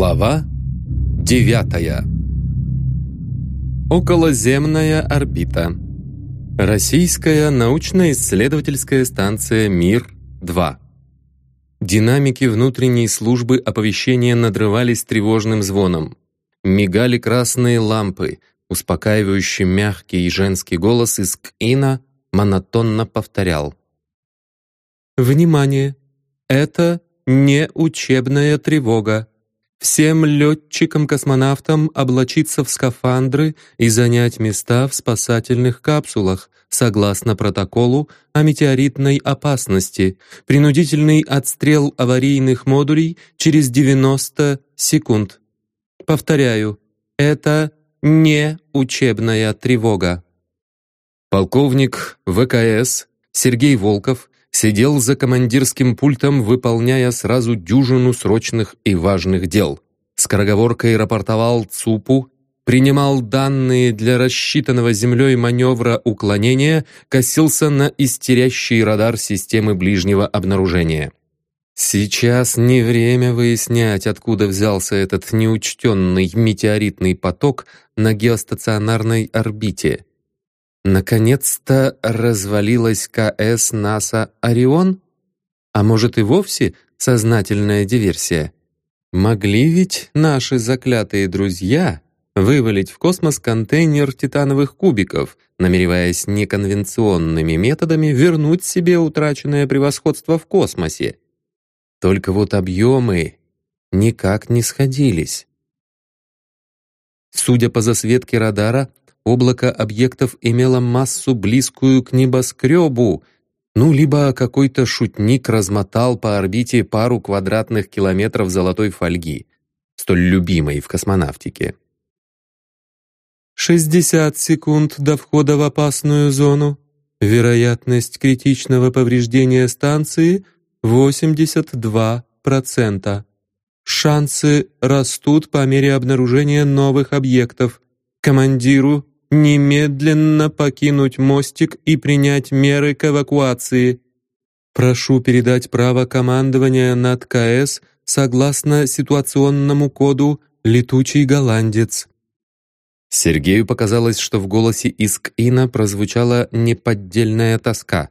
Глава девятая. Околоземная орбита. Российская научно-исследовательская станция «Мир-2». Динамики внутренней службы оповещения надрывались тревожным звоном. Мигали красные лампы, успокаивающий мягкий женский голос из КИНа монотонно повторял. «Внимание! Это не учебная тревога. Всем летчикам-космонавтам облачиться в скафандры и занять места в спасательных капсулах, согласно протоколу о метеоритной опасности, принудительный отстрел аварийных модулей через 90 секунд. Повторяю, это не учебная тревога. Полковник ВКС Сергей Волков сидел за командирским пультом, выполняя сразу дюжину срочных и важных дел. Скороговоркой рапортовал ЦУПу, принимал данные для рассчитанного землей маневра уклонения, косился на истерящий радар системы ближнего обнаружения. Сейчас не время выяснять, откуда взялся этот неучтенный метеоритный поток на геостационарной орбите. Наконец-то развалилась КС НАСА «Орион»? А может и вовсе сознательная диверсия? Могли ведь наши заклятые друзья вывалить в космос контейнер титановых кубиков, намереваясь неконвенционными методами вернуть себе утраченное превосходство в космосе. Только вот объемы никак не сходились. Судя по засветке радара, облако объектов имело массу близкую к небоскребу, ну, либо какой-то шутник размотал по орбите пару квадратных километров золотой фольги, столь любимой в космонавтике. «60 секунд до входа в опасную зону. Вероятность критичного повреждения станции — 82%. Шансы растут по мере обнаружения новых объектов. Командиру немедленно покинуть мостик и принять меры к эвакуации. Прошу передать право командования над КС согласно ситуационному коду «Летучий голландец». Сергею показалось, что в голосе Искина прозвучала неподдельная тоска.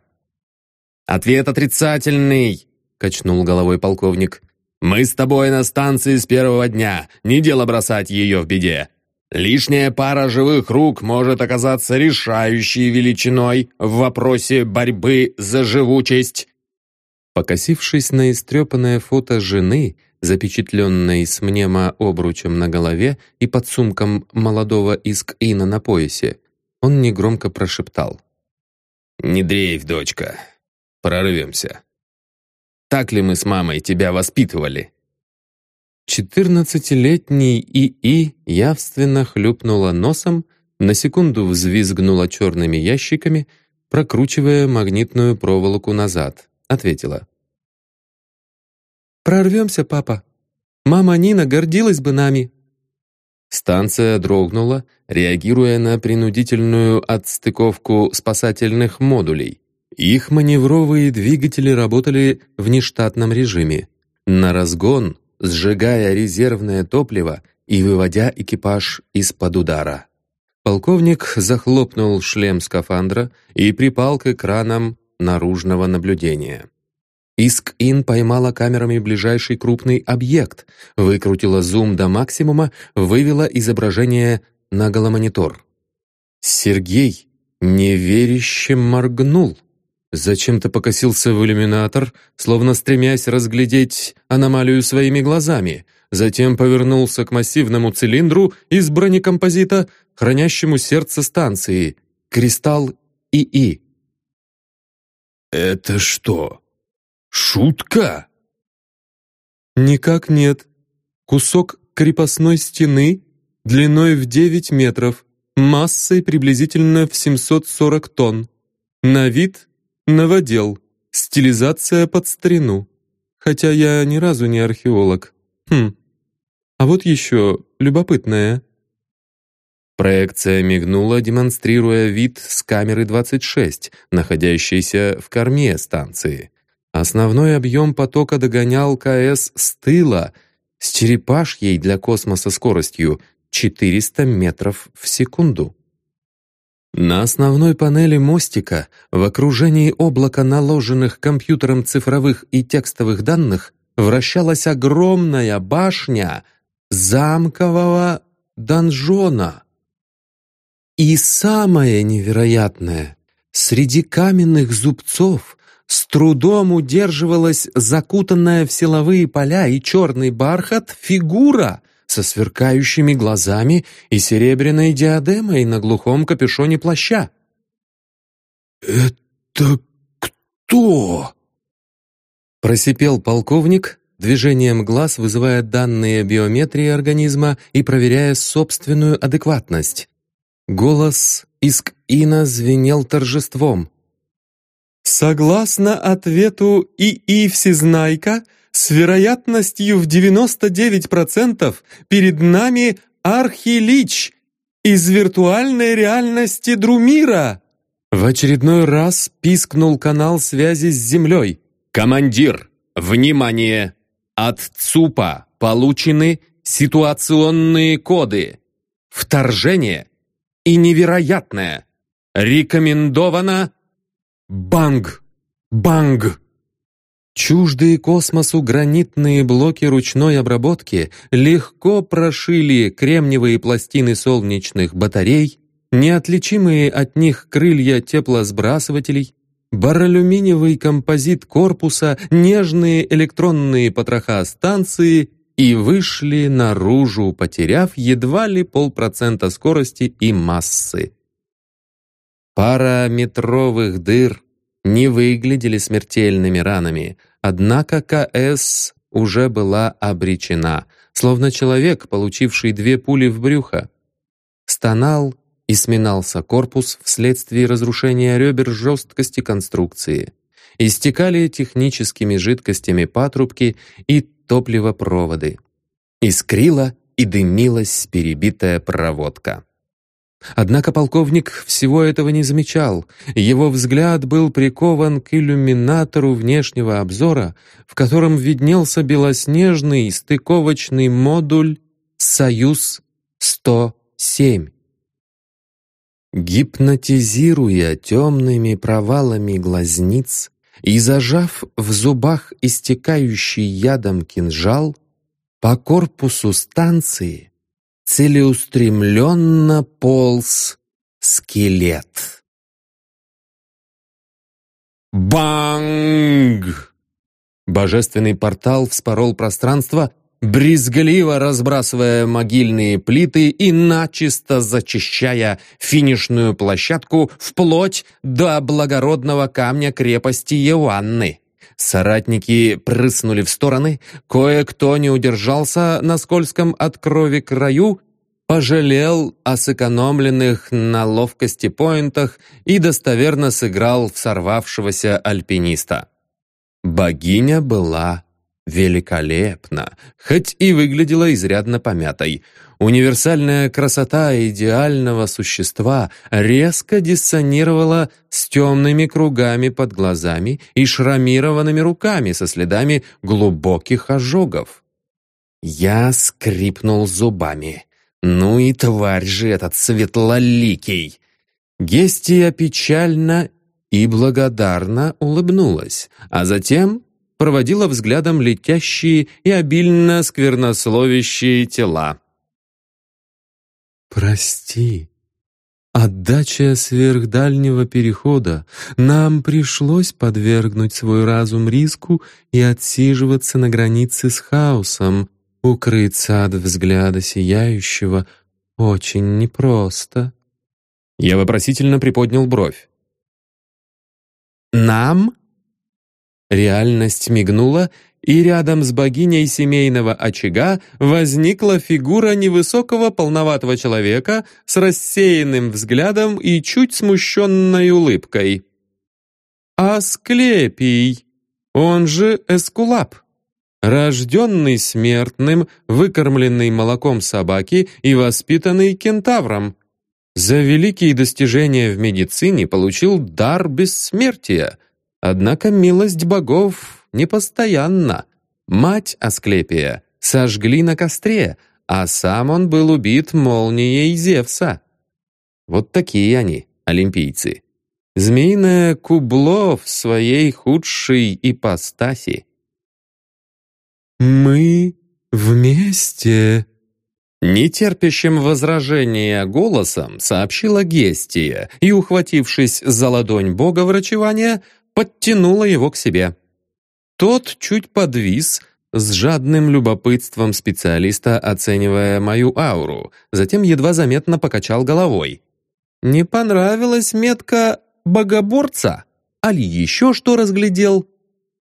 «Ответ отрицательный!» — качнул головой полковник. «Мы с тобой на станции с первого дня. Не дело бросать ее в беде. Лишняя пара живых рук может оказаться решающей величиной в вопросе борьбы за живучесть. Покосившись на истрепанное фото жены, запечатленной с мнемо-обручем на голове и под сумком молодого иск-ина на поясе, он негромко прошептал. «Не дрейф, дочка. Прорвемся. Так ли мы с мамой тебя воспитывали?» Четырнадцатилетний ИИ явственно хлюпнула носом, на секунду взвизгнула черными ящиками, прокручивая магнитную проволоку назад. Ответила. «Прорвемся, папа. Мама Нина гордилась бы нами». Станция дрогнула, реагируя на принудительную отстыковку спасательных модулей. Их маневровые двигатели работали в нештатном режиме. На разгон сжигая резервное топливо и выводя экипаж из-под удара. Полковник захлопнул шлем скафандра и припал к экранам наружного наблюдения. Иск-Ин поймала камерами ближайший крупный объект, выкрутила зум до максимума, вывела изображение на голомонитор. Сергей неверяще моргнул. Зачем-то покосился в иллюминатор, словно стремясь разглядеть аномалию своими глазами, затем повернулся к массивному цилиндру из бронекомпозита, хранящему сердце станции, кристалл ИИ. «Это что, шутка?» «Никак нет. Кусок крепостной стены длиной в 9 метров, массой приблизительно в 740 тонн. На вид Новодел. Стилизация под старину. Хотя я ни разу не археолог. Хм. А вот еще любопытное. Проекция мигнула, демонстрируя вид с камеры 26, находящейся в корме станции. Основной объем потока догонял КС с тыла, с черепашьей для космоса скоростью 400 метров в секунду. На основной панели мостика, в окружении облака наложенных компьютером цифровых и текстовых данных, вращалась огромная башня замкового донжона. И самое невероятное, среди каменных зубцов с трудом удерживалась закутанная в силовые поля и черный бархат фигура со сверкающими глазами и серебряной диадемой на глухом капюшоне плаща. «Это кто?» Просипел полковник, движением глаз вызывая данные биометрии организма и проверяя собственную адекватность. Голос иск Ина звенел торжеством. «Согласно ответу ИИ Всезнайка, с вероятностью в 99% перед нами Архилич из виртуальной реальности Друмира!» В очередной раз пискнул канал связи с Землей. «Командир, внимание! От ЦУПа получены ситуационные коды. Вторжение и невероятное. Рекомендовано банг, банг. Чуждые космосу гранитные блоки ручной обработки легко прошили кремниевые пластины солнечных батарей, неотличимые от них крылья теплосбрасывателей, баралюминиевый композит корпуса, нежные электронные потроха станции и вышли наружу, потеряв едва ли полпроцента скорости и массы. Пара метровых дыр не выглядели смертельными ранами, однако КС уже была обречена, словно человек, получивший две пули в брюхо. Стонал и сминался корпус вследствие разрушения ребер жесткости конструкции. Истекали техническими жидкостями патрубки и топливопроводы. Искрила и дымилась перебитая проводка. Однако полковник всего этого не замечал. Его взгляд был прикован к иллюминатору внешнего обзора, в котором виднелся белоснежный стыковочный модуль «Союз-107». Гипнотизируя темными провалами глазниц и зажав в зубах истекающий ядом кинжал, по корпусу станции целеустремленно полз скелет. Банг! Божественный портал вспорол пространство, брезгливо разбрасывая могильные плиты и начисто зачищая финишную площадку вплоть до благородного камня крепости Иоанны. Соратники прыснули в стороны, кое-кто не удержался на скользком от крови краю, пожалел о сэкономленных на ловкости поинтах и достоверно сыграл в сорвавшегося альпиниста. Богиня была великолепна, хоть и выглядела изрядно помятой. Универсальная красота идеального существа резко диссонировала с темными кругами под глазами и шрамированными руками со следами глубоких ожогов. Я скрипнул зубами. «Ну и тварь же этот светлоликий!» Гестия печально и благодарно улыбнулась, а затем проводила взглядом летящие и обильно сквернословящие тела. «Прости. Отдача сверхдальнего перехода. Нам пришлось подвергнуть свой разум риску и отсиживаться на границе с хаосом. Укрыться от взгляда сияющего очень непросто». Я вопросительно приподнял бровь. «Нам?» Реальность мигнула, и рядом с богиней семейного очага возникла фигура невысокого полноватого человека с рассеянным взглядом и чуть смущенной улыбкой. Асклепий, он же Эскулап, рожденный смертным, выкормленный молоком собаки и воспитанный кентавром. За великие достижения в медицине получил дар бессмертия, однако милость богов непостоянна. Мать Асклепия, сожгли на костре, а сам он был убит молнией Зевса. Вот такие они, олимпийцы. Змеиное кубло в своей худшей ипостаси. «Мы вместе», Нетерпящим возражения голосом сообщила Гестия и, ухватившись за ладонь бога врачевания, подтянула его к себе. Тот чуть подвис, с жадным любопытством специалиста оценивая мою ауру, затем едва заметно покачал головой. Не понравилась метка богоборца? Али еще что разглядел?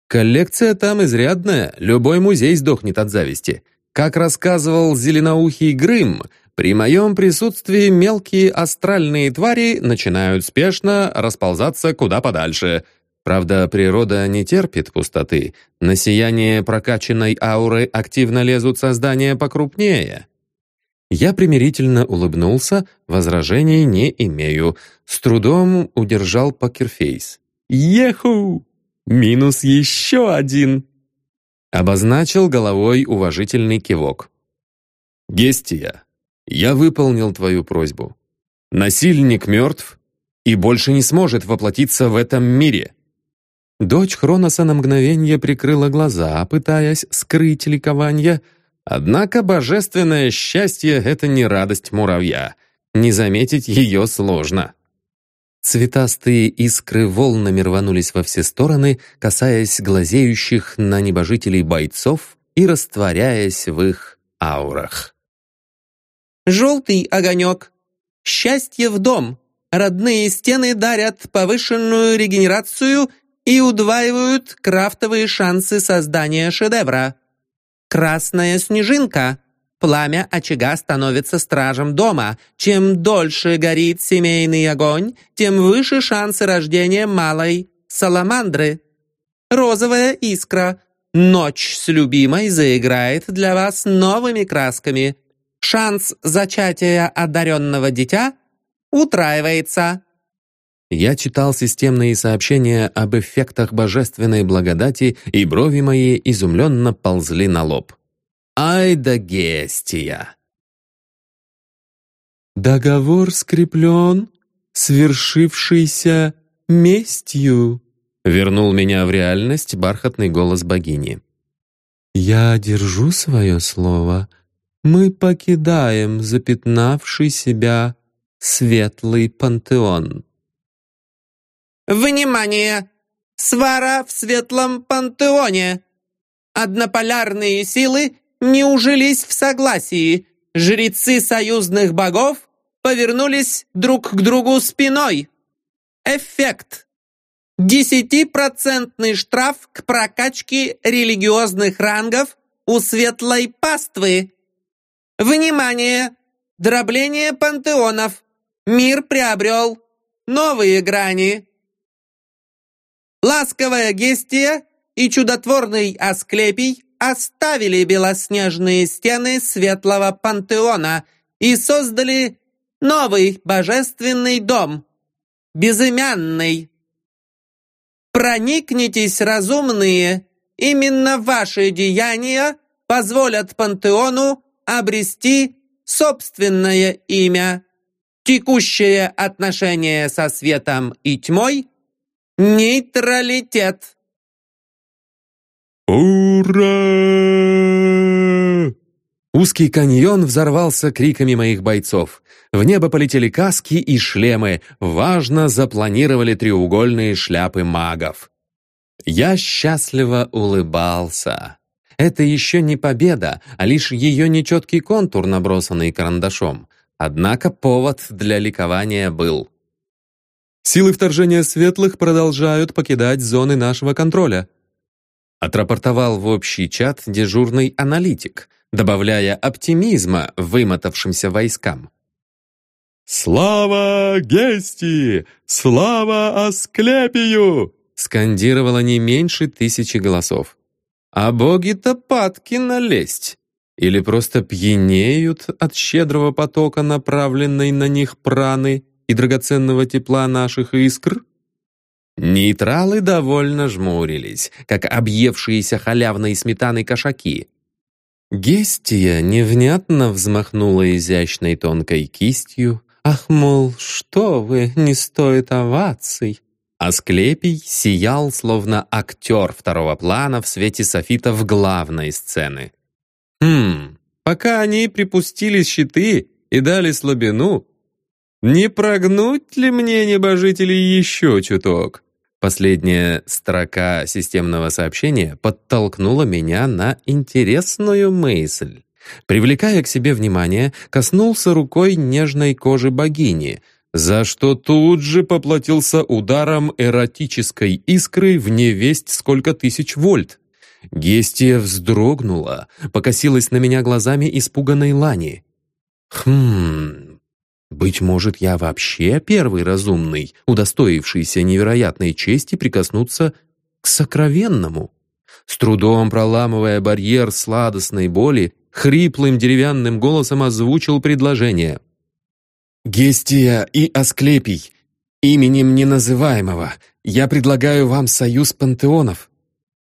Коллекция там изрядная, любой музей сдохнет от зависти. Как рассказывал зеленоухий Грым, при моем присутствии мелкие астральные твари начинают спешно расползаться куда подальше. Правда, природа не терпит пустоты. На сияние прокачанной ауры активно лезут создания покрупнее. Я примирительно улыбнулся, возражений не имею. С трудом удержал покерфейс. «Еху! Минус еще один!» Обозначил головой уважительный кивок. «Гестия, я выполнил твою просьбу. Насильник мертв и больше не сможет воплотиться в этом мире». Дочь Хроноса на мгновение прикрыла глаза, пытаясь скрыть ликование, однако божественное счастье — это не радость муравья. Не заметить ее сложно. Цветастые искры волнами рванулись во все стороны, касаясь глазеющих на небожителей бойцов и растворяясь в их аурах. «Желтый огонек! Счастье в дом! Родные стены дарят повышенную регенерацию и удваивают крафтовые шансы создания шедевра. Красная снежинка!» Пламя очага становится стражем дома. Чем дольше горит семейный огонь, тем выше шансы рождения малой саламандры. Розовая искра. Ночь с любимой заиграет для вас новыми красками. Шанс зачатия одаренного дитя утраивается. Я читал системные сообщения об эффектах божественной благодати, и брови мои изумленно ползли на лоб. Ай да Гестия! «Договор скреплен, свершившийся местью», вернул меня в реальность бархатный голос богини. «Я держу свое слово. Мы покидаем запятнавший себя светлый пантеон». «Внимание! Свара в светлом пантеоне! Однополярные силы не ужились в согласии. Жрецы союзных богов повернулись друг к другу спиной. Эффект. Десятипроцентный штраф к прокачке религиозных рангов у светлой паствы. Внимание! Дробление пантеонов. Мир приобрел новые грани. Ласковая Гестия и чудотворный Асклепий оставили белоснежные стены светлого пантеона и создали новый божественный дом, безымянный. Проникнитесь, разумные, именно ваши деяния позволят пантеону обрести собственное имя. Текущее отношение со светом и тьмой – нейтралитет. «Ура!» Узкий каньон взорвался криками моих бойцов. В небо полетели каски и шлемы, важно запланировали треугольные шляпы магов. Я счастливо улыбался. Это еще не победа, а лишь ее нечеткий контур, набросанный карандашом. Однако повод для ликования был. Силы вторжения светлых продолжают покидать зоны нашего контроля отрапортовал в общий чат дежурный аналитик, добавляя оптимизма вымотавшимся войскам. «Слава Гести! Слава Асклепию!» скандировало не меньше тысячи голосов. А боги-то падки налезть. Или просто пьянеют от щедрого потока, направленной на них праны и драгоценного тепла наших искр? Нейтралы довольно жмурились, как объевшиеся халявной сметаной кошаки. Гестия невнятно взмахнула изящной тонкой кистью. «Ах, мол, что вы, не стоит оваций!» Асклепий сиял, словно актер второго плана в свете софитов главной сцены. «Хм, пока они припустили щиты и дали слабину, не прогнуть ли мне небожителей еще чуток?» Последняя строка системного сообщения подтолкнула меня на интересную мысль. Привлекая к себе внимание, коснулся рукой нежной кожи богини, за что тут же поплатился ударом эротической искры в невесть сколько тысяч вольт. Гестия вздрогнула, покосилась на меня глазами испуганной Лани. «Хм, быть может, я вообще первый разумный, удостоившийся невероятной чести прикоснуться к сокровенному. С трудом проламывая барьер сладостной боли, хриплым деревянным голосом озвучил предложение. «Гестия и Асклепий, именем неназываемого, я предлагаю вам союз пантеонов.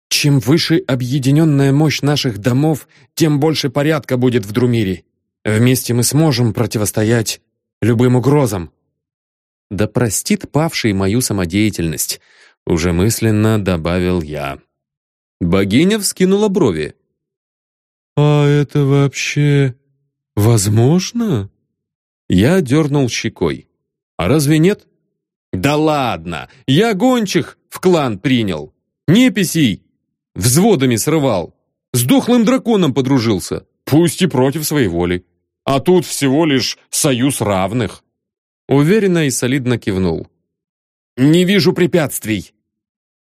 Чем выше объединенная мощь наших домов, тем больше порядка будет в Друмире. Вместе мы сможем противостоять любым угрозам. Да простит павший мою самодеятельность, уже мысленно добавил я. Богиня вскинула брови. «А это вообще возможно?» Я дернул щекой. «А разве нет?» «Да ладно! Я гончих в клан принял! Неписей! Взводами срывал! С дохлым драконом подружился! Пусть и против своей воли! А тут всего лишь союз равных. Уверенно и солидно кивнул. «Не вижу препятствий!»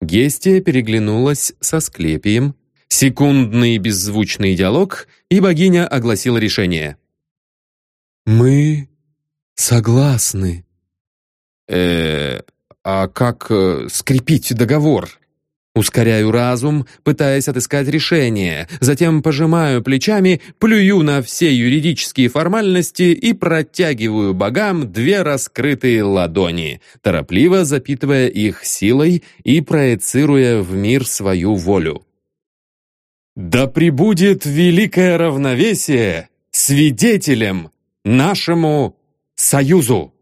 Гестия переглянулась со Склепием. Секундный беззвучный диалог, и богиня огласила решение. «Мы согласны». э а как э, скрепить договор?» Ускоряю разум, пытаясь отыскать решение, затем пожимаю плечами, плюю на все юридические формальности и протягиваю богам две раскрытые ладони, торопливо запитывая их силой и проецируя в мир свою волю. «Да пребудет великое равновесие свидетелем нашему союзу!»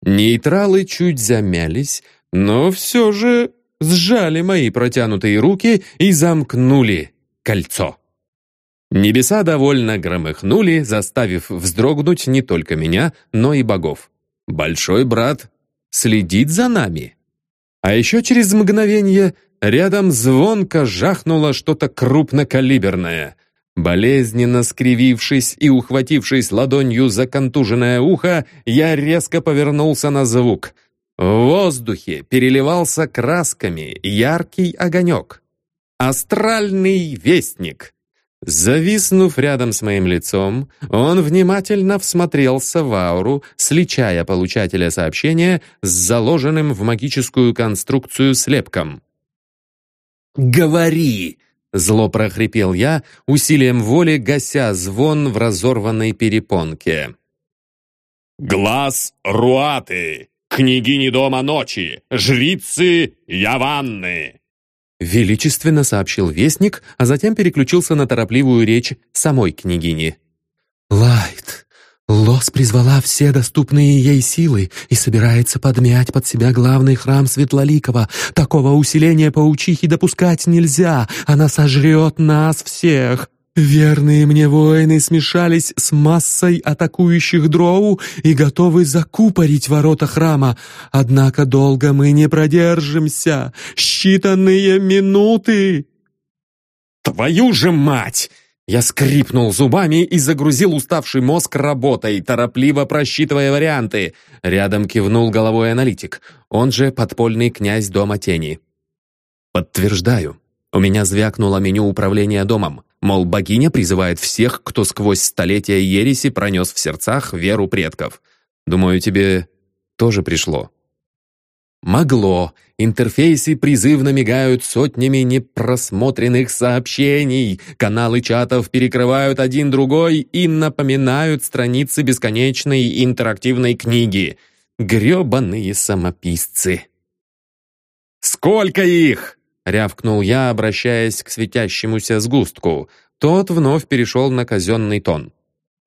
Нейтралы чуть замялись, но все же сжали мои протянутые руки и замкнули кольцо. Небеса довольно громыхнули, заставив вздрогнуть не только меня, но и богов. Большой брат следит за нами. А еще через мгновение рядом звонко жахнуло что-то крупнокалиберное. Болезненно скривившись и ухватившись ладонью за контуженное ухо, я резко повернулся на звук — в воздухе переливался красками яркий огонек. Астральный вестник. Зависнув рядом с моим лицом, он внимательно всмотрелся в ауру, сличая получателя сообщения с заложенным в магическую конструкцию слепком. «Говори!» — зло прохрипел я, усилием воли гася звон в разорванной перепонке. «Глаз Руаты!» Княгини Дома Ночи, жрицы Яванны!» Величественно сообщил вестник, а затем переключился на торопливую речь самой княгини. «Лайт, Лос призвала все доступные ей силы и собирается подмять под себя главный храм Светлоликова. Такого усиления паучихи допускать нельзя, она сожрет нас всех!» Верные мне воины смешались с массой атакующих дроу и готовы закупорить ворота храма. Однако долго мы не продержимся. Считанные минуты. «Твою же мать!» Я скрипнул зубами и загрузил уставший мозг работой, торопливо просчитывая варианты. Рядом кивнул головой аналитик, он же подпольный князь Дома Тени. «Подтверждаю. У меня звякнуло меню управления домом. Мол, богиня призывает всех, кто сквозь столетия ереси пронес в сердцах веру предков. Думаю, тебе тоже пришло. Могло. Интерфейсы призывно мигают сотнями непросмотренных сообщений. Каналы чатов перекрывают один другой и напоминают страницы бесконечной интерактивной книги. Грёбаные самописцы. «Сколько их?» Рявкнул я, обращаясь к светящемуся сгустку. Тот вновь перешел на казенный тон.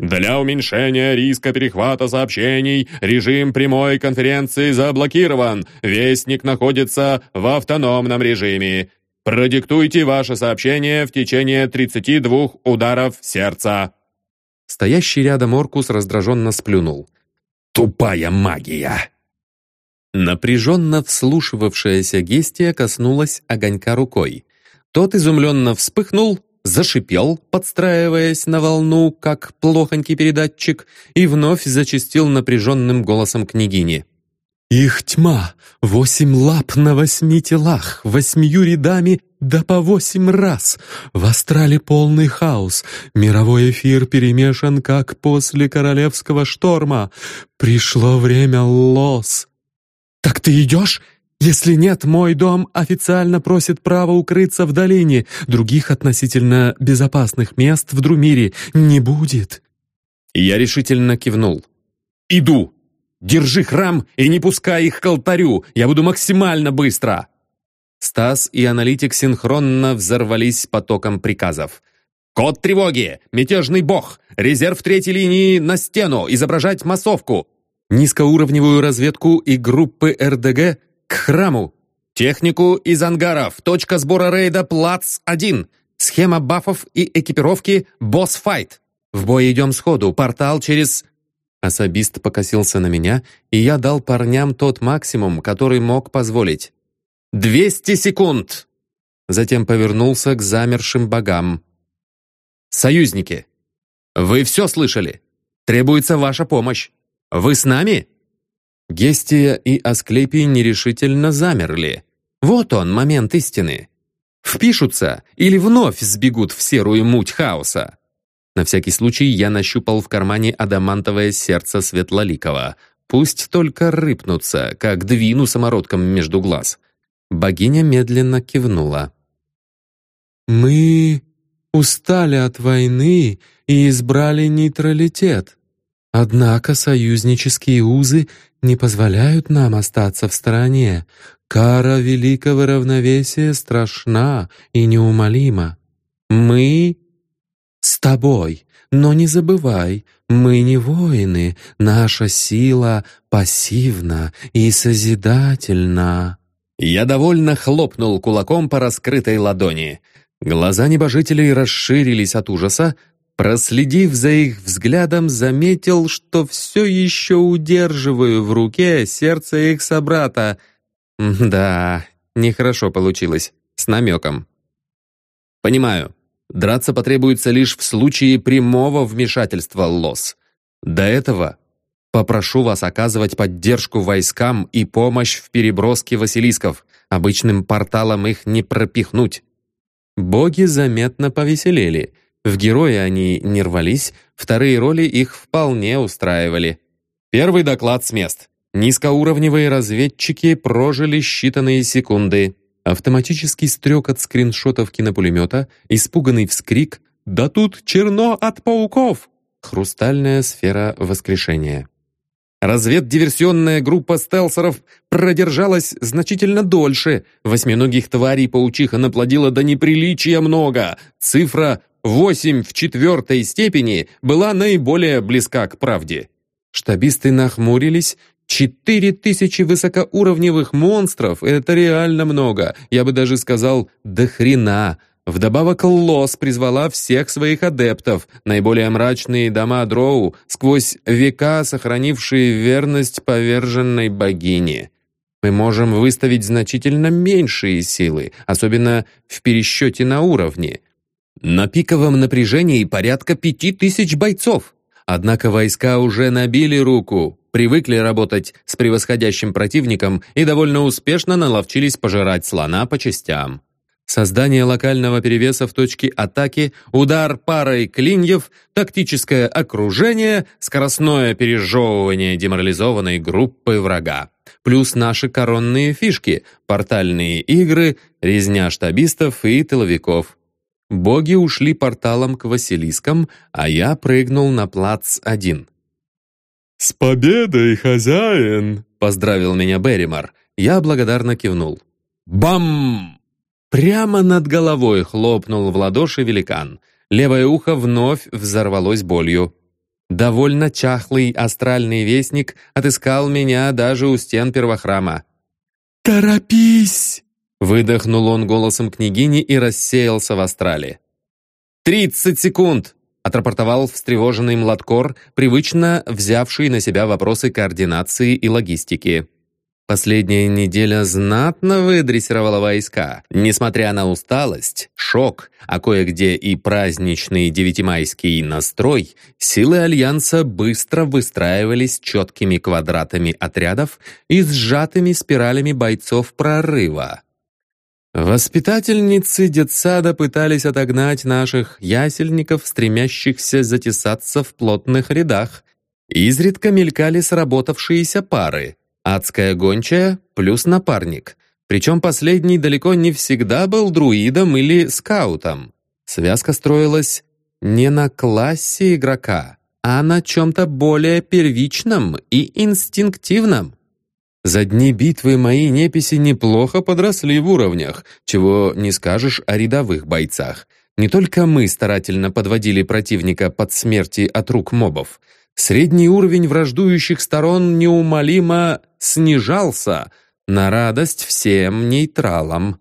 Для уменьшения риска перехвата сообщений режим прямой конференции заблокирован. Вестник находится в автономном режиме. Продиктуйте ваше сообщение в течение 32 ударов сердца. Стоящий рядом Оркус раздраженно сплюнул. «Тупая магия!» Напряженно вслушивавшаяся Гестия коснулась огонька рукой. Тот изумленно вспыхнул, зашипел, подстраиваясь на волну, как плохонький передатчик, и вновь зачастил напряженным голосом княгини. «Их тьма! Восемь лап на восьми телах, восьмию рядами, да по восемь раз! В астрале полный хаос, мировой эфир перемешан, как после королевского шторма. Пришло время лос!» «Так ты идешь?» Если нет, мой дом официально просит право укрыться в долине. Других относительно безопасных мест в Друмире не будет». Я решительно кивнул. «Иду! Держи храм и не пускай их к алтарю! Я буду максимально быстро!» Стас и аналитик синхронно взорвались потоком приказов. «Код тревоги! Мятежный бог! Резерв третьей линии на стену! Изображать массовку! Низкоуровневую разведку и группы РДГ к храму. Технику из ангаров. Точка сбора рейда Плац-1. Схема бафов и экипировки Босс-файт. В бой идем сходу. Портал через... Особист покосился на меня, и я дал парням тот максимум, который мог позволить. «Двести секунд!» Затем повернулся к замершим богам. «Союзники, вы все слышали? Требуется ваша помощь. Вы с нами?» Гестия и Асклепий нерешительно замерли. Вот он, момент истины. Впишутся или вновь сбегут в серую муть хаоса. На всякий случай я нащупал в кармане адамантовое сердце Светлоликова. Пусть только рыпнутся, как двину самородком между глаз. Богиня медленно кивнула. «Мы устали от войны и избрали нейтралитет. Однако союзнические узы не позволяют нам остаться в стороне. Кара великого равновесия страшна и неумолима. Мы с тобой, но не забывай, мы не воины, наша сила пассивна и созидательна». Я довольно хлопнул кулаком по раскрытой ладони. Глаза небожителей расширились от ужаса, Проследив за их взглядом, заметил, что все еще удерживаю в руке сердце их собрата. Да, нехорошо получилось, с намеком. Понимаю, драться потребуется лишь в случае прямого вмешательства ЛОС. До этого попрошу вас оказывать поддержку войскам и помощь в переброске Василисков. Обычным порталом их не пропихнуть. Боги заметно повеселели — в герои они не рвались, вторые роли их вполне устраивали. Первый доклад с мест. Низкоуровневые разведчики прожили считанные секунды. Автоматический стрекот скриншотов кинопулемета, испуганный вскрик «Да тут черно от пауков!» Хрустальная сфера воскрешения. Разведдиверсионная группа стелсеров продержалась значительно дольше. Восьминогих тварей паучиха наплодила до неприличия много. Цифра 8 в четвертой степени была наиболее близка к правде. Штабисты нахмурились. Четыре тысячи высокоуровневых монстров — это реально много. Я бы даже сказал, до хрена. Вдобавок Лос призвала всех своих адептов, наиболее мрачные дома Дроу, сквозь века сохранившие верность поверженной богине. Мы можем выставить значительно меньшие силы, особенно в пересчете на уровне. На пиковом напряжении порядка пяти тысяч бойцов. Однако войска уже набили руку, привыкли работать с превосходящим противником и довольно успешно наловчились пожирать слона по частям. Создание локального перевеса в точке атаки, удар парой клиньев, тактическое окружение, скоростное пережевывание деморализованной группы врага. Плюс наши коронные фишки, портальные игры, резня штабистов и тыловиков – Боги ушли порталом к Василискам, а я прыгнул на плац один. «С победой, хозяин!» — поздравил меня Берримор. Я благодарно кивнул. «Бам!» Прямо над головой хлопнул в ладоши великан. Левое ухо вновь взорвалось болью. Довольно чахлый астральный вестник отыскал меня даже у стен первохрама. «Торопись!» Выдохнул он голосом княгини и рассеялся в астрале. «Тридцать секунд!» — отрапортовал встревоженный Младкор, привычно взявший на себя вопросы координации и логистики. Последняя неделя знатно выдрессировала войска. Несмотря на усталость, шок, а кое-где и праздничный девятимайский настрой, силы Альянса быстро выстраивались четкими квадратами отрядов и сжатыми спиралями бойцов прорыва. Воспитательницы детсада пытались отогнать наших ясельников, стремящихся затесаться в плотных рядах. Изредка мелькали сработавшиеся пары. Адская гончая плюс напарник. Причем последний далеко не всегда был друидом или скаутом. Связка строилась не на классе игрока, а на чем-то более первичном и инстинктивном. За дни битвы мои неписи неплохо подросли в уровнях, чего не скажешь о рядовых бойцах. Не только мы старательно подводили противника под смерти от рук мобов. Средний уровень враждующих сторон неумолимо снижался на радость всем нейтралам.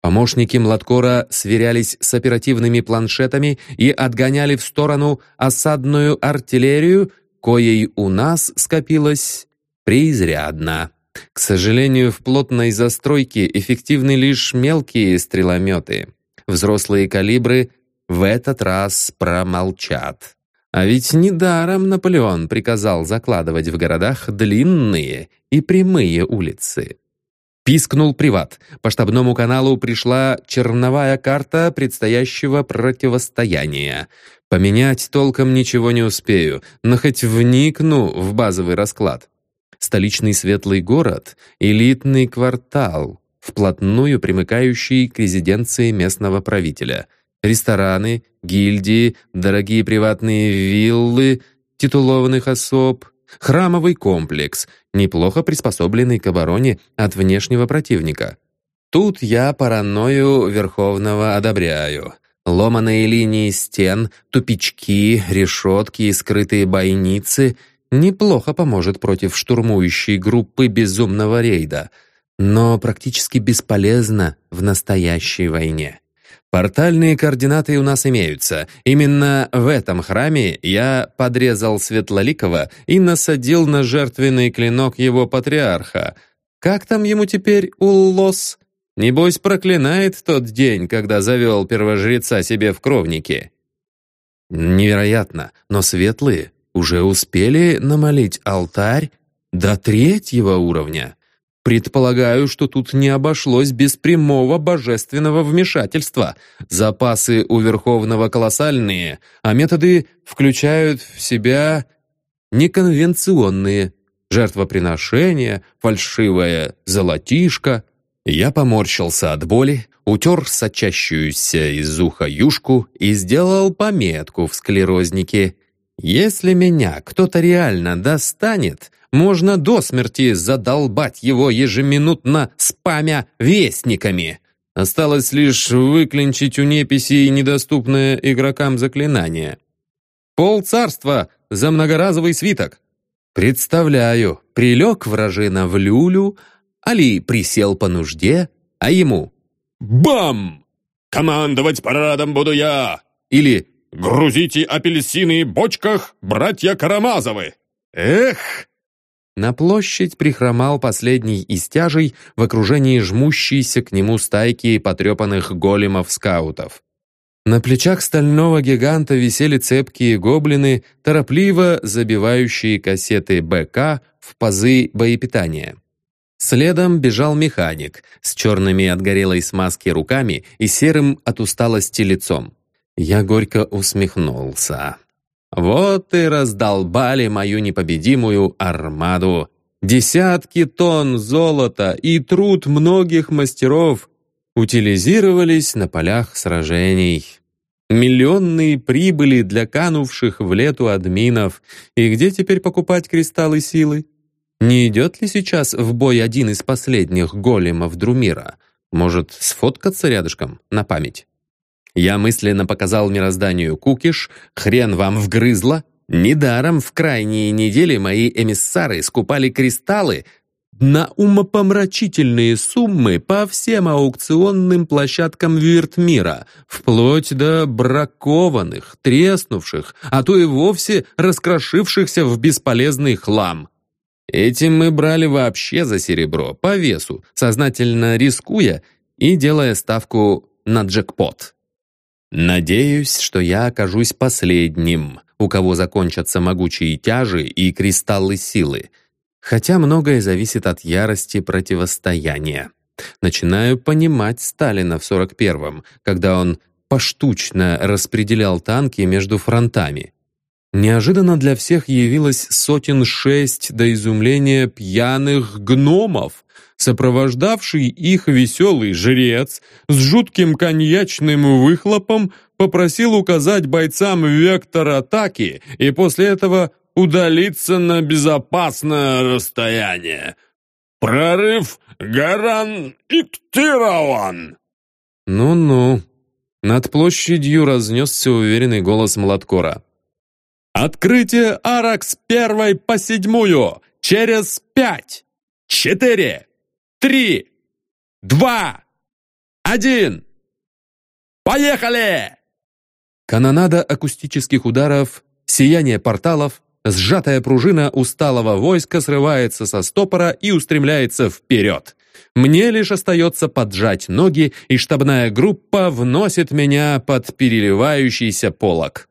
Помощники Младкора сверялись с оперативными планшетами и отгоняли в сторону осадную артиллерию, коей у нас скопилось преизрядно. К сожалению, в плотной застройке эффективны лишь мелкие стрелометы. Взрослые калибры в этот раз промолчат. А ведь недаром Наполеон приказал закладывать в городах длинные и прямые улицы. Пискнул приват. По штабному каналу пришла черновая карта предстоящего противостояния. Поменять толком ничего не успею, но хоть вникну в базовый расклад. Столичный светлый город — элитный квартал, вплотную примыкающий к резиденции местного правителя. Рестораны, гильдии, дорогие приватные виллы титулованных особ, храмовый комплекс, неплохо приспособленный к обороне от внешнего противника. Тут я паранойю Верховного одобряю. Ломаные линии стен, тупички, решетки и скрытые бойницы — неплохо поможет против штурмующей группы безумного рейда, но практически бесполезно в настоящей войне. Портальные координаты у нас имеются. Именно в этом храме я подрезал Светлоликова и насадил на жертвенный клинок его патриарха. Как там ему теперь Уллос? Небось, проклинает тот день, когда завел первожреца себе в кровнике. Невероятно, но светлые уже успели намолить алтарь до третьего уровня. Предполагаю, что тут не обошлось без прямого божественного вмешательства. Запасы у Верховного колоссальные, а методы включают в себя неконвенционные. Жертвоприношение, фальшивое золотишко. Я поморщился от боли, утер сочащуюся из уха юшку и сделал пометку в склерознике – если меня кто-то реально достанет, можно до смерти задолбать его ежеминутно спамя вестниками. Осталось лишь выклинчить у неписи недоступное игрокам заклинание. Пол царства за многоразовый свиток. Представляю, прилег вражина в люлю, али присел по нужде, а ему «Бам! Командовать парадом буду я!» Или «Грузите апельсины в бочках, братья Карамазовы!» «Эх!» На площадь прихромал последний из тяжей в окружении жмущейся к нему стайки потрепанных големов-скаутов. На плечах стального гиганта висели цепкие гоблины, торопливо забивающие кассеты БК в пазы боепитания. Следом бежал механик с черными от горелой смазки руками и серым от усталости лицом. Я горько усмехнулся. Вот и раздолбали мою непобедимую армаду. Десятки тонн золота и труд многих мастеров утилизировались на полях сражений. Миллионные прибыли для канувших в лету админов. И где теперь покупать кристаллы силы? Не идет ли сейчас в бой один из последних големов Друмира? Может, сфоткаться рядышком на память? Я мысленно показал мирозданию кукиш, хрен вам вгрызло. Недаром в крайние недели мои эмиссары скупали кристаллы на умопомрачительные суммы по всем аукционным площадкам Виртмира, вплоть до бракованных, треснувших, а то и вовсе раскрошившихся в бесполезный хлам. Этим мы брали вообще за серебро, по весу, сознательно рискуя и делая ставку на джекпот. Надеюсь, что я окажусь последним, у кого закончатся могучие тяжи и кристаллы силы, хотя многое зависит от ярости противостояния. Начинаю понимать Сталина в 41-м, когда он поштучно распределял танки между фронтами. Неожиданно для всех явилось сотен шесть до изумления пьяных гномов, сопровождавший их веселый жрец с жутким коньячным выхлопом попросил указать бойцам вектор атаки и после этого удалиться на безопасное расстояние. «Прорыв гарантирован!» «Ну-ну». Над площадью разнесся уверенный голос Младкора. «Открытие арок с первой по седьмую! Через пять! Четыре! Три! Два! Один! Поехали!» Канонада акустических ударов, сияние порталов, сжатая пружина усталого войска срывается со стопора и устремляется вперед. Мне лишь остается поджать ноги, и штабная группа вносит меня под переливающийся полог.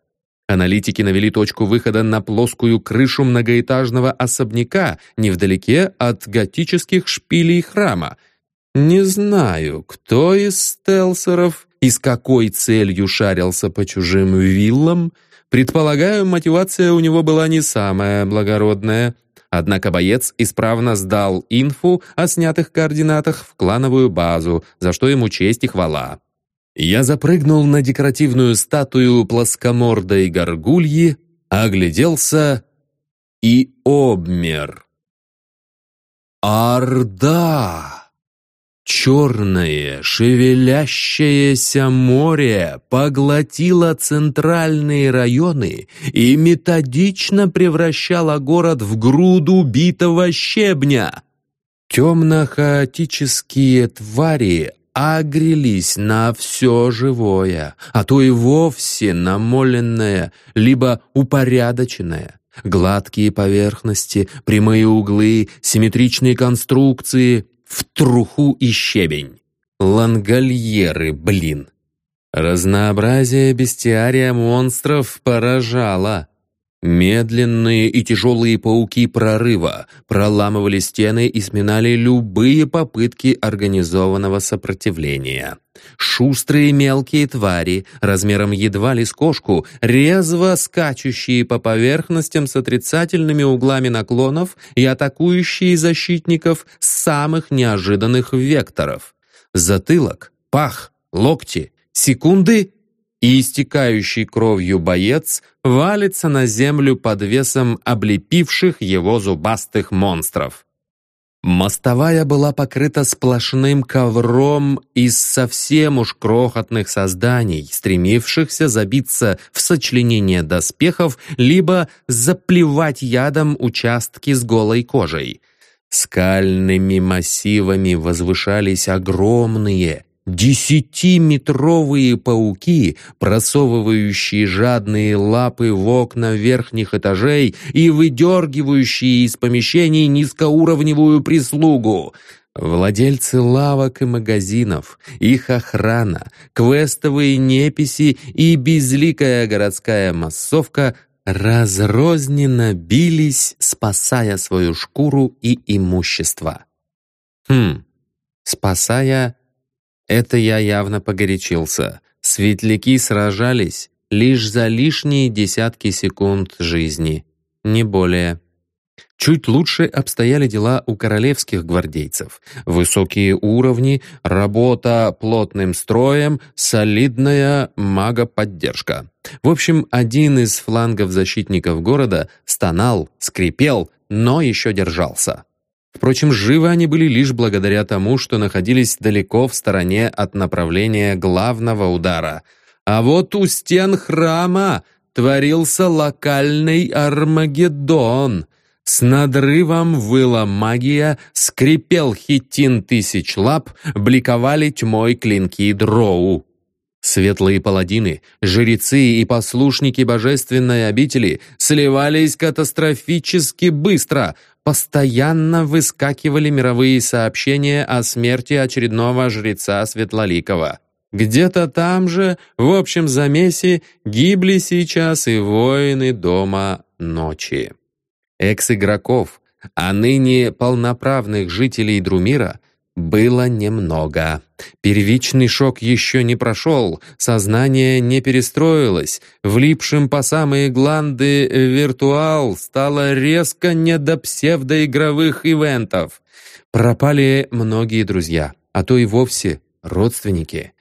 Аналитики навели точку выхода на плоскую крышу многоэтажного особняка невдалеке от готических шпилей храма. Не знаю, кто из стелсеров и с какой целью шарился по чужим виллам. Предполагаю, мотивация у него была не самая благородная. Однако боец исправно сдал инфу о снятых координатах в клановую базу, за что ему честь и хвала. Я запрыгнул на декоративную статую плоскомордой горгульи, огляделся и обмер. Орда! Черное, шевелящееся море поглотило центральные районы и методично превращало город в груду битого щебня. Темно-хаотические твари агрелись на все живое, а то и вовсе намоленное, либо упорядоченное. Гладкие поверхности, прямые углы, симметричные конструкции в труху и щебень. Лангольеры, блин. Разнообразие бестиария монстров поражало. Медленные и тяжелые пауки прорыва проламывали стены и сминали любые попытки организованного сопротивления. Шустрые мелкие твари, размером едва ли с кошку, резво скачущие по поверхностям с отрицательными углами наклонов и атакующие защитников с самых неожиданных векторов. Затылок, пах, локти, секунды и истекающий кровью боец валится на землю под весом облепивших его зубастых монстров. Мостовая была покрыта сплошным ковром из совсем уж крохотных созданий, стремившихся забиться в сочленение доспехов, либо заплевать ядом участки с голой кожей. Скальными массивами возвышались огромные, Десятиметровые пауки, просовывающие жадные лапы в окна верхних этажей и выдергивающие из помещений низкоуровневую прислугу. Владельцы лавок и магазинов, их охрана, квестовые неписи и безликая городская массовка разрозненно бились, спасая свою шкуру и имущество. Хм, спасая это я явно погорячился. Светляки сражались лишь за лишние десятки секунд жизни, не более. Чуть лучше обстояли дела у королевских гвардейцев. Высокие уровни, работа плотным строем, солидная магоподдержка. В общем, один из флангов защитников города стонал, скрипел, но еще держался. Впрочем, живы они были лишь благодаря тому, что находились далеко в стороне от направления главного удара. А вот у стен храма творился локальный Армагеддон. С надрывом выла магия, скрипел хитин тысяч лап, бликовали тьмой клинки дроу. Светлые паладины, жрецы и послушники божественной обители сливались катастрофически быстро. Постоянно выскакивали мировые сообщения о смерти очередного жреца Светлоликова. Где-то там же, в общем замесе, гибли сейчас и воины Дома Ночи. Экс-игроков, а ныне полноправных жителей Друмира, было немного. Первичный шок еще не прошел, сознание не перестроилось, влипшим по самые гланды виртуал стало резко не до псевдоигровых ивентов. Пропали многие друзья, а то и вовсе родственники.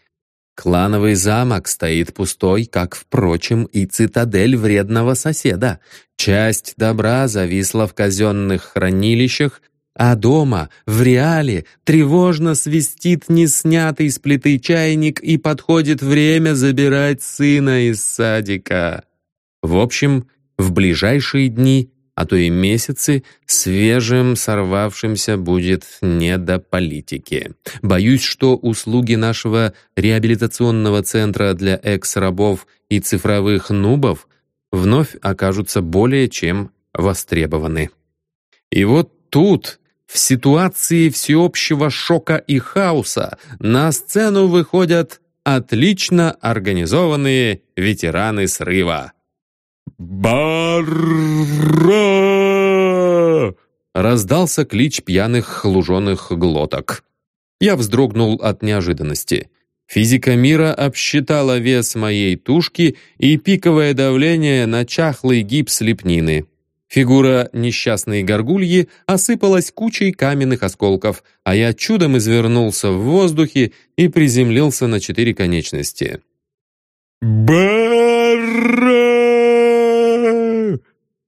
Клановый замок стоит пустой, как, впрочем, и цитадель вредного соседа. Часть добра зависла в казенных хранилищах, а дома, в реале, тревожно свистит неснятый с плиты чайник и подходит время забирать сына из садика. В общем, в ближайшие дни а то и месяцы, свежим сорвавшимся будет не до политики. Боюсь, что услуги нашего реабилитационного центра для экс-рабов и цифровых нубов вновь окажутся более чем востребованы. И вот тут, в ситуации всеобщего шока и хаоса, на сцену выходят отлично организованные ветераны срыва. «Барра!» Раздался клич пьяных луженых глоток. Я вздрогнул от неожиданности. Физика мира обсчитала вес моей тушки и пиковое давление на чахлый гипс лепнины. Фигура несчастной горгульи осыпалась кучей каменных осколков, а я чудом извернулся в воздухе и приземлился на четыре конечности. «Барра!»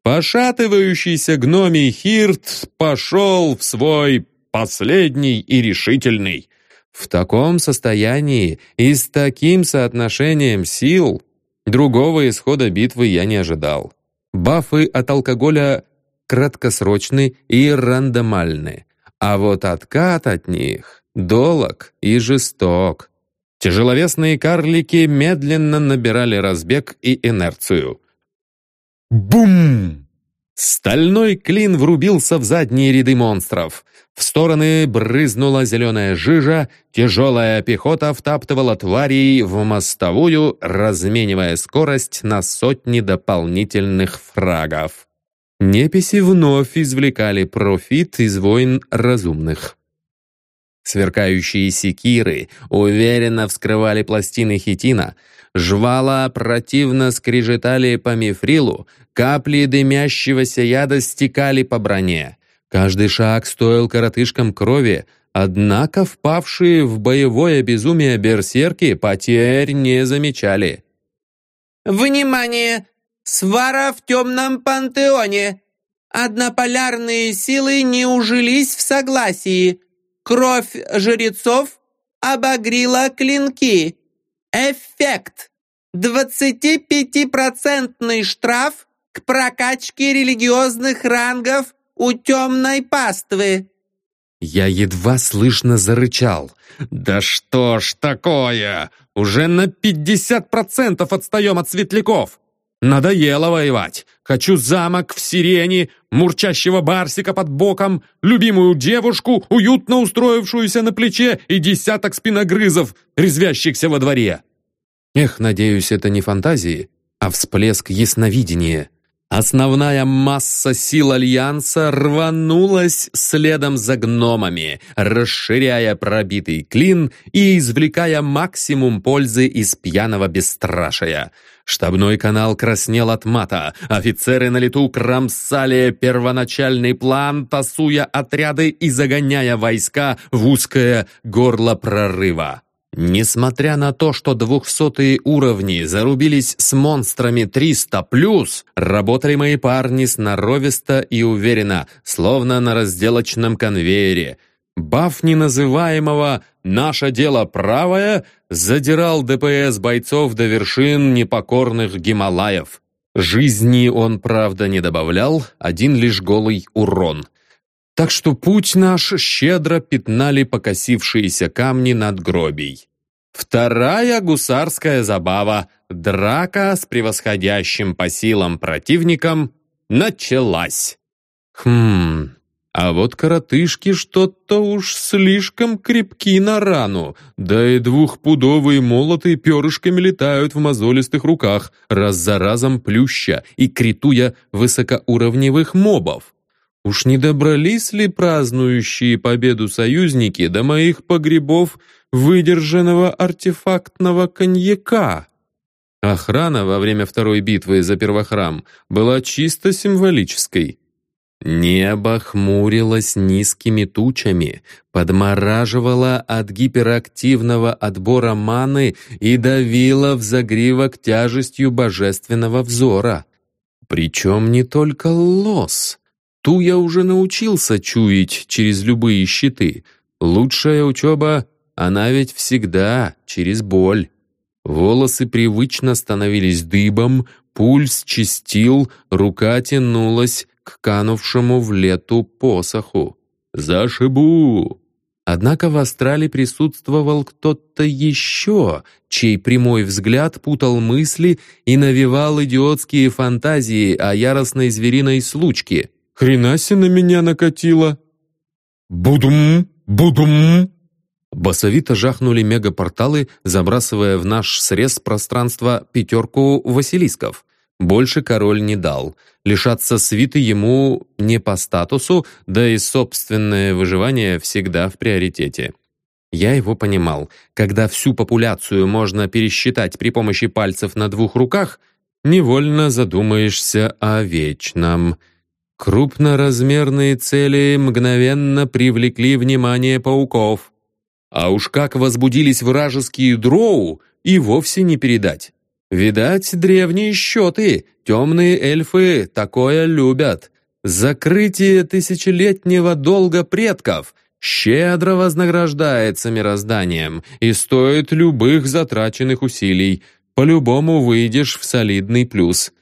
Пошатывающийся гномий Хирт пошел в свой последний и решительный. В таком состоянии и с таким соотношением сил другого исхода битвы я не ожидал. Бафы от алкоголя краткосрочны и рандомальны, а вот откат от них долог и жесток. Тяжеловесные карлики медленно набирали разбег и инерцию. Бум! Стальной клин врубился в задние ряды монстров. В стороны брызнула зеленая жижа, тяжелая пехота втаптывала тварей в мостовую, разменивая скорость на сотни дополнительных фрагов. Неписи вновь извлекали профит из войн разумных. Сверкающие секиры уверенно вскрывали пластины хитина, Жвала противно скрежетали по мифрилу, капли дымящегося яда стекали по броне. Каждый шаг стоил коротышкам крови, однако впавшие в боевое безумие берсерки потерь не замечали. «Внимание! Свара в темном пантеоне! Однополярные силы не ужились в согласии. Кровь жрецов обогрила клинки. Эффект. 25% штраф к прокачке религиозных рангов у темной паствы. Я едва слышно зарычал. «Да что ж такое? Уже на 50% отстаем от светляков! Надоело воевать! Хочу замок в сирене, мурчащего барсика под боком, любимую девушку, уютно устроившуюся на плече и десяток спиногрызов, резвящихся во дворе. Эх, надеюсь, это не фантазии, а всплеск ясновидения. Основная масса сил Альянса рванулась следом за гномами, расширяя пробитый клин и извлекая максимум пользы из пьяного бесстрашия. Штабной канал краснел от мата, офицеры на лету кромсали первоначальный план, тасуя отряды и загоняя войска в узкое горло прорыва. Несмотря на то, что двухсотые уровни зарубились с монстрами 300+, работали мои парни сноровисто и уверенно, словно на разделочном конвейере. Баф неназываемого «Наше дело правое» задирал ДПС бойцов до вершин непокорных Гималаев. Жизни он, правда, не добавлял, один лишь голый урон. Так что путь наш щедро пятнали покосившиеся камни над гробей. Вторая гусарская забава — драка с превосходящим по силам противником — началась. Хм, а вот коротышки что-то уж слишком крепки на рану, да и двухпудовые молоты перышками летают в мозолистых руках, раз за разом плюща и критуя высокоуровневых мобов. Уж не добрались ли празднующие победу союзники до моих погребов выдержанного артефактного коньяка? Охрана во время второй битвы за первохрам была чисто символической. Небо хмурилось низкими тучами, подмораживало от гиперактивного отбора маны и давило в загривок тяжестью божественного взора. Причем не только лос. Ту я уже научился чуять через любые щиты. Лучшая учеба, она ведь всегда через боль. Волосы привычно становились дыбом, пульс чистил, рука тянулась, к канувшему в лету посоху. «Зашибу!» Однако в астрале присутствовал кто-то еще, чей прямой взгляд путал мысли и навевал идиотские фантазии о яростной звериной случке. «Хренаси на меня накатило!» «Будум! Будум!» Басовито жахнули мегапорталы, забрасывая в наш срез пространства пятерку василисков. Больше король не дал. Лишаться свиты ему не по статусу, да и собственное выживание всегда в приоритете. Я его понимал. Когда всю популяцию можно пересчитать при помощи пальцев на двух руках, невольно задумаешься о вечном. Крупноразмерные цели мгновенно привлекли внимание пауков. А уж как возбудились вражеские дроу, и вовсе не передать. Видать, древние счеты, темные эльфы такое любят. Закрытие тысячелетнего долга предков щедро вознаграждается мирозданием и стоит любых затраченных усилий. По-любому выйдешь в солидный плюс.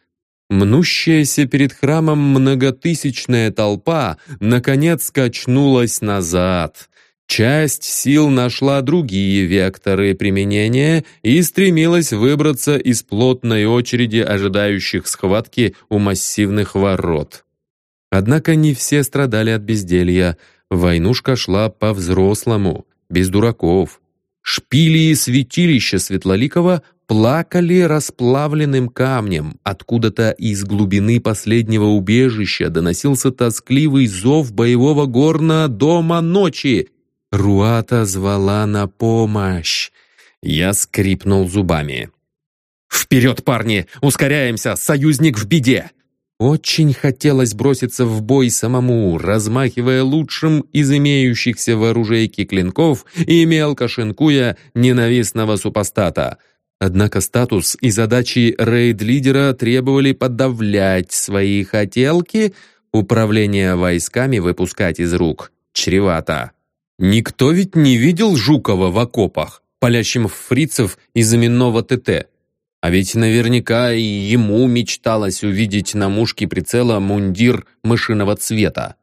Мнущаяся перед храмом многотысячная толпа наконец качнулась назад. Часть сил нашла другие векторы применения и стремилась выбраться из плотной очереди ожидающих схватки у массивных ворот. Однако не все страдали от безделья. Войнушка шла по-взрослому, без дураков. Шпили и святилища Светлоликова плакали расплавленным камнем. Откуда-то из глубины последнего убежища доносился тоскливый зов боевого горна дома ночи, Руата звала на помощь. Я скрипнул зубами. «Вперед, парни! Ускоряемся! Союзник в беде!» Очень хотелось броситься в бой самому, размахивая лучшим из имеющихся в оружейке клинков и мелко шинкуя ненавистного супостата. Однако статус и задачи рейд-лидера требовали подавлять свои хотелки, управление войсками выпускать из рук чревато. Никто ведь не видел Жукова в окопах, палящим фрицев из именного ТТ. А ведь наверняка и ему мечталось увидеть на мушке прицела мундир мышиного цвета.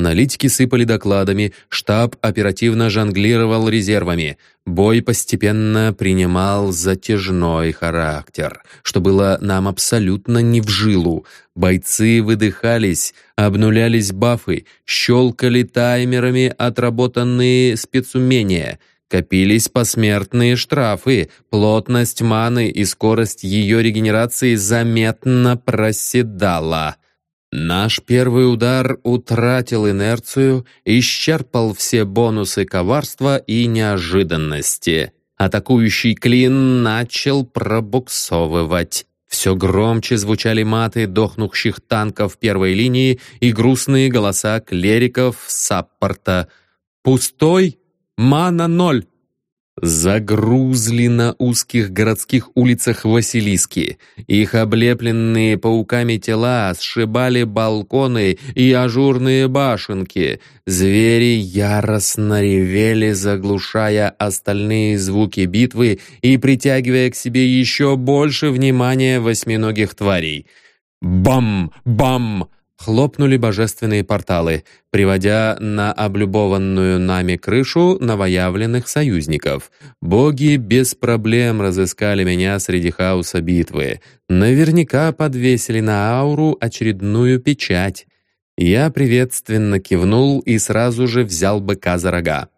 Аналитики сыпали докладами, штаб оперативно жонглировал резервами. Бой постепенно принимал затяжной характер, что было нам абсолютно не в жилу. Бойцы выдыхались, обнулялись бафы, щелкали таймерами отработанные спецумения — Копились посмертные штрафы, плотность маны и скорость ее регенерации заметно проседала. Наш первый удар утратил инерцию, исчерпал все бонусы коварства и неожиданности. Атакующий клин начал пробуксовывать. Все громче звучали маты дохнущих танков первой линии и грустные голоса клериков саппорта. «Пустой? Мана ноль!» Загрузли на узких городских улицах Василиски. Их облепленные пауками тела сшибали балконы и ажурные башенки. Звери яростно ревели, заглушая остальные звуки битвы и притягивая к себе еще больше внимания восьминогих тварей. Бам! Бам! Хлопнули божественные порталы, приводя на облюбованную нами крышу новоявленных союзников. Боги без проблем разыскали меня среди хаоса битвы. Наверняка подвесили на ауру очередную печать. Я приветственно кивнул и сразу же взял быка за рога.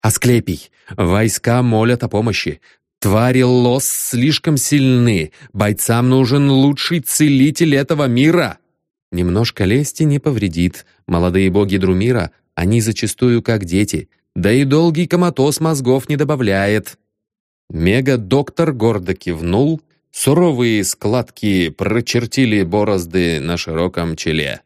«Асклепий! Войска молят о помощи! Твари лос слишком сильны! Бойцам нужен лучший целитель этого мира!» Немножко лести не повредит. Молодые боги Друмира, они зачастую как дети. Да и долгий коматоз мозгов не добавляет. Мега-доктор гордо кивнул, суровые складки прочертили борозды на широком челе.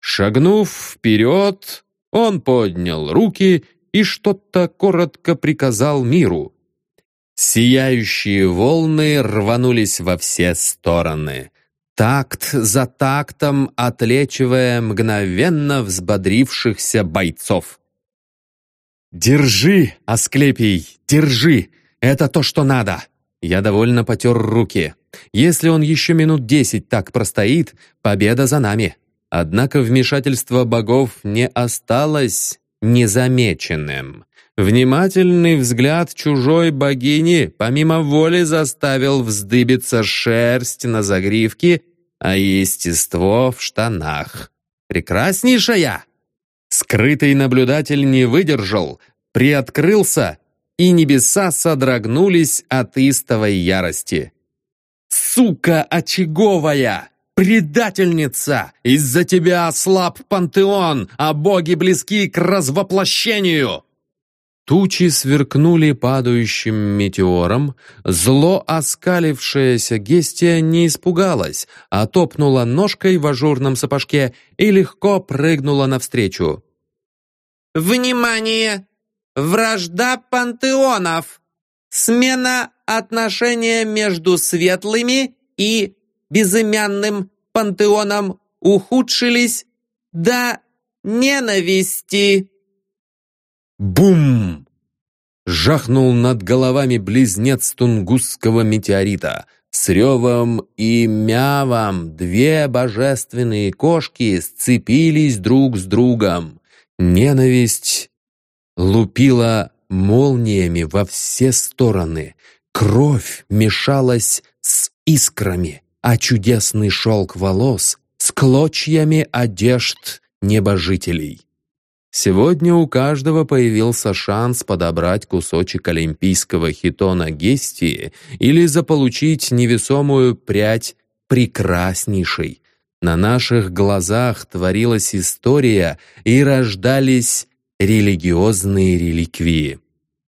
Шагнув вперед, он поднял руки и что-то коротко приказал миру. Сияющие волны рванулись во все стороны такт за тактом отлечивая мгновенно взбодрившихся бойцов. «Держи, Асклепий, держи! Это то, что надо!» Я довольно потер руки. Если он еще минут десять так простоит, победа за нами. Однако вмешательство богов не осталось незамеченным. Внимательный взгляд чужой богини помимо воли заставил вздыбиться шерсть на загривке, а естество в штанах. Прекраснейшая! Скрытый наблюдатель не выдержал, приоткрылся, и небеса содрогнулись от истовой ярости. «Сука очаговая! Предательница! Из-за тебя ослаб пантеон, а боги близки к развоплощению!» Тучи сверкнули падающим метеором, зло оскалившаяся Гестия не испугалась, а топнула ножкой в ажурном сапожке и легко прыгнула навстречу. «Внимание! Вражда пантеонов! Смена отношения между светлыми и безымянным пантеоном ухудшились до ненависти!» Бум! Жахнул над головами близнец тунгусского метеорита. С ревом и мявом две божественные кошки сцепились друг с другом. Ненависть лупила молниями во все стороны. Кровь мешалась с искрами, а чудесный шелк волос с клочьями одежд небожителей. Сегодня у каждого появился шанс подобрать кусочек олимпийского хитона Гестии или заполучить невесомую прядь прекраснейшей. На наших глазах творилась история и рождались религиозные реликвии.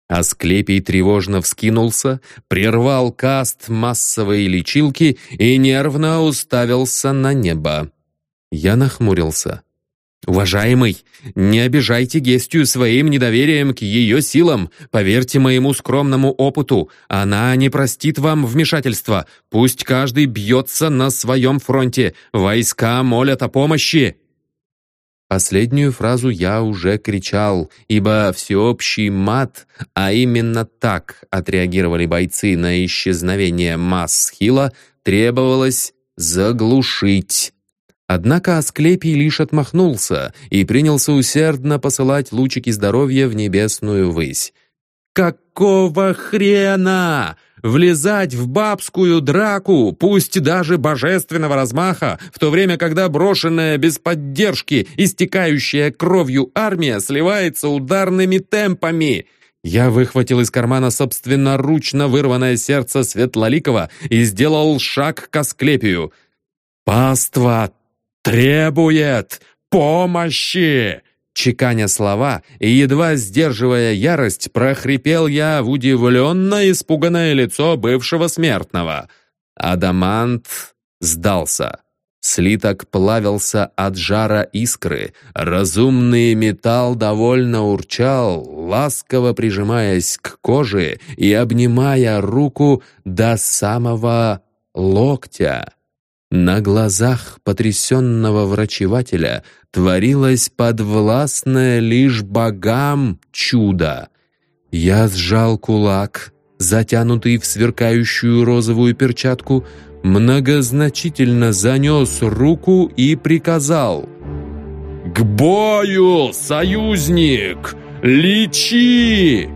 Асклепий тревожно вскинулся, прервал каст массовой лечилки и нервно уставился на небо. Я нахмурился. «Уважаемый, не обижайте Гестию своим недоверием к ее силам. Поверьте моему скромному опыту, она не простит вам вмешательства. Пусть каждый бьется на своем фронте. Войска молят о помощи». Последнюю фразу я уже кричал, ибо всеобщий мат, а именно так отреагировали бойцы на исчезновение масс Хила, требовалось заглушить. Однако Асклепий лишь отмахнулся и принялся усердно посылать лучики здоровья в небесную высь. «Какого хрена? Влезать в бабскую драку, пусть даже божественного размаха, в то время, когда брошенная без поддержки, истекающая кровью армия сливается ударными темпами!» Я выхватил из кармана собственноручно вырванное сердце Светлоликова и сделал шаг к Асклепию. «Паства «Требует помощи!» Чеканя слова и едва сдерживая ярость, прохрипел я в удивленно испуганное лицо бывшего смертного. Адамант сдался. Слиток плавился от жара искры. Разумный металл довольно урчал, ласково прижимаясь к коже и обнимая руку до самого локтя. На глазах потрясенного врачевателя творилось подвластное лишь богам чудо. Я сжал кулак, затянутый в сверкающую розовую перчатку, многозначительно занес руку и приказал «К бою, союзник! Лечи!»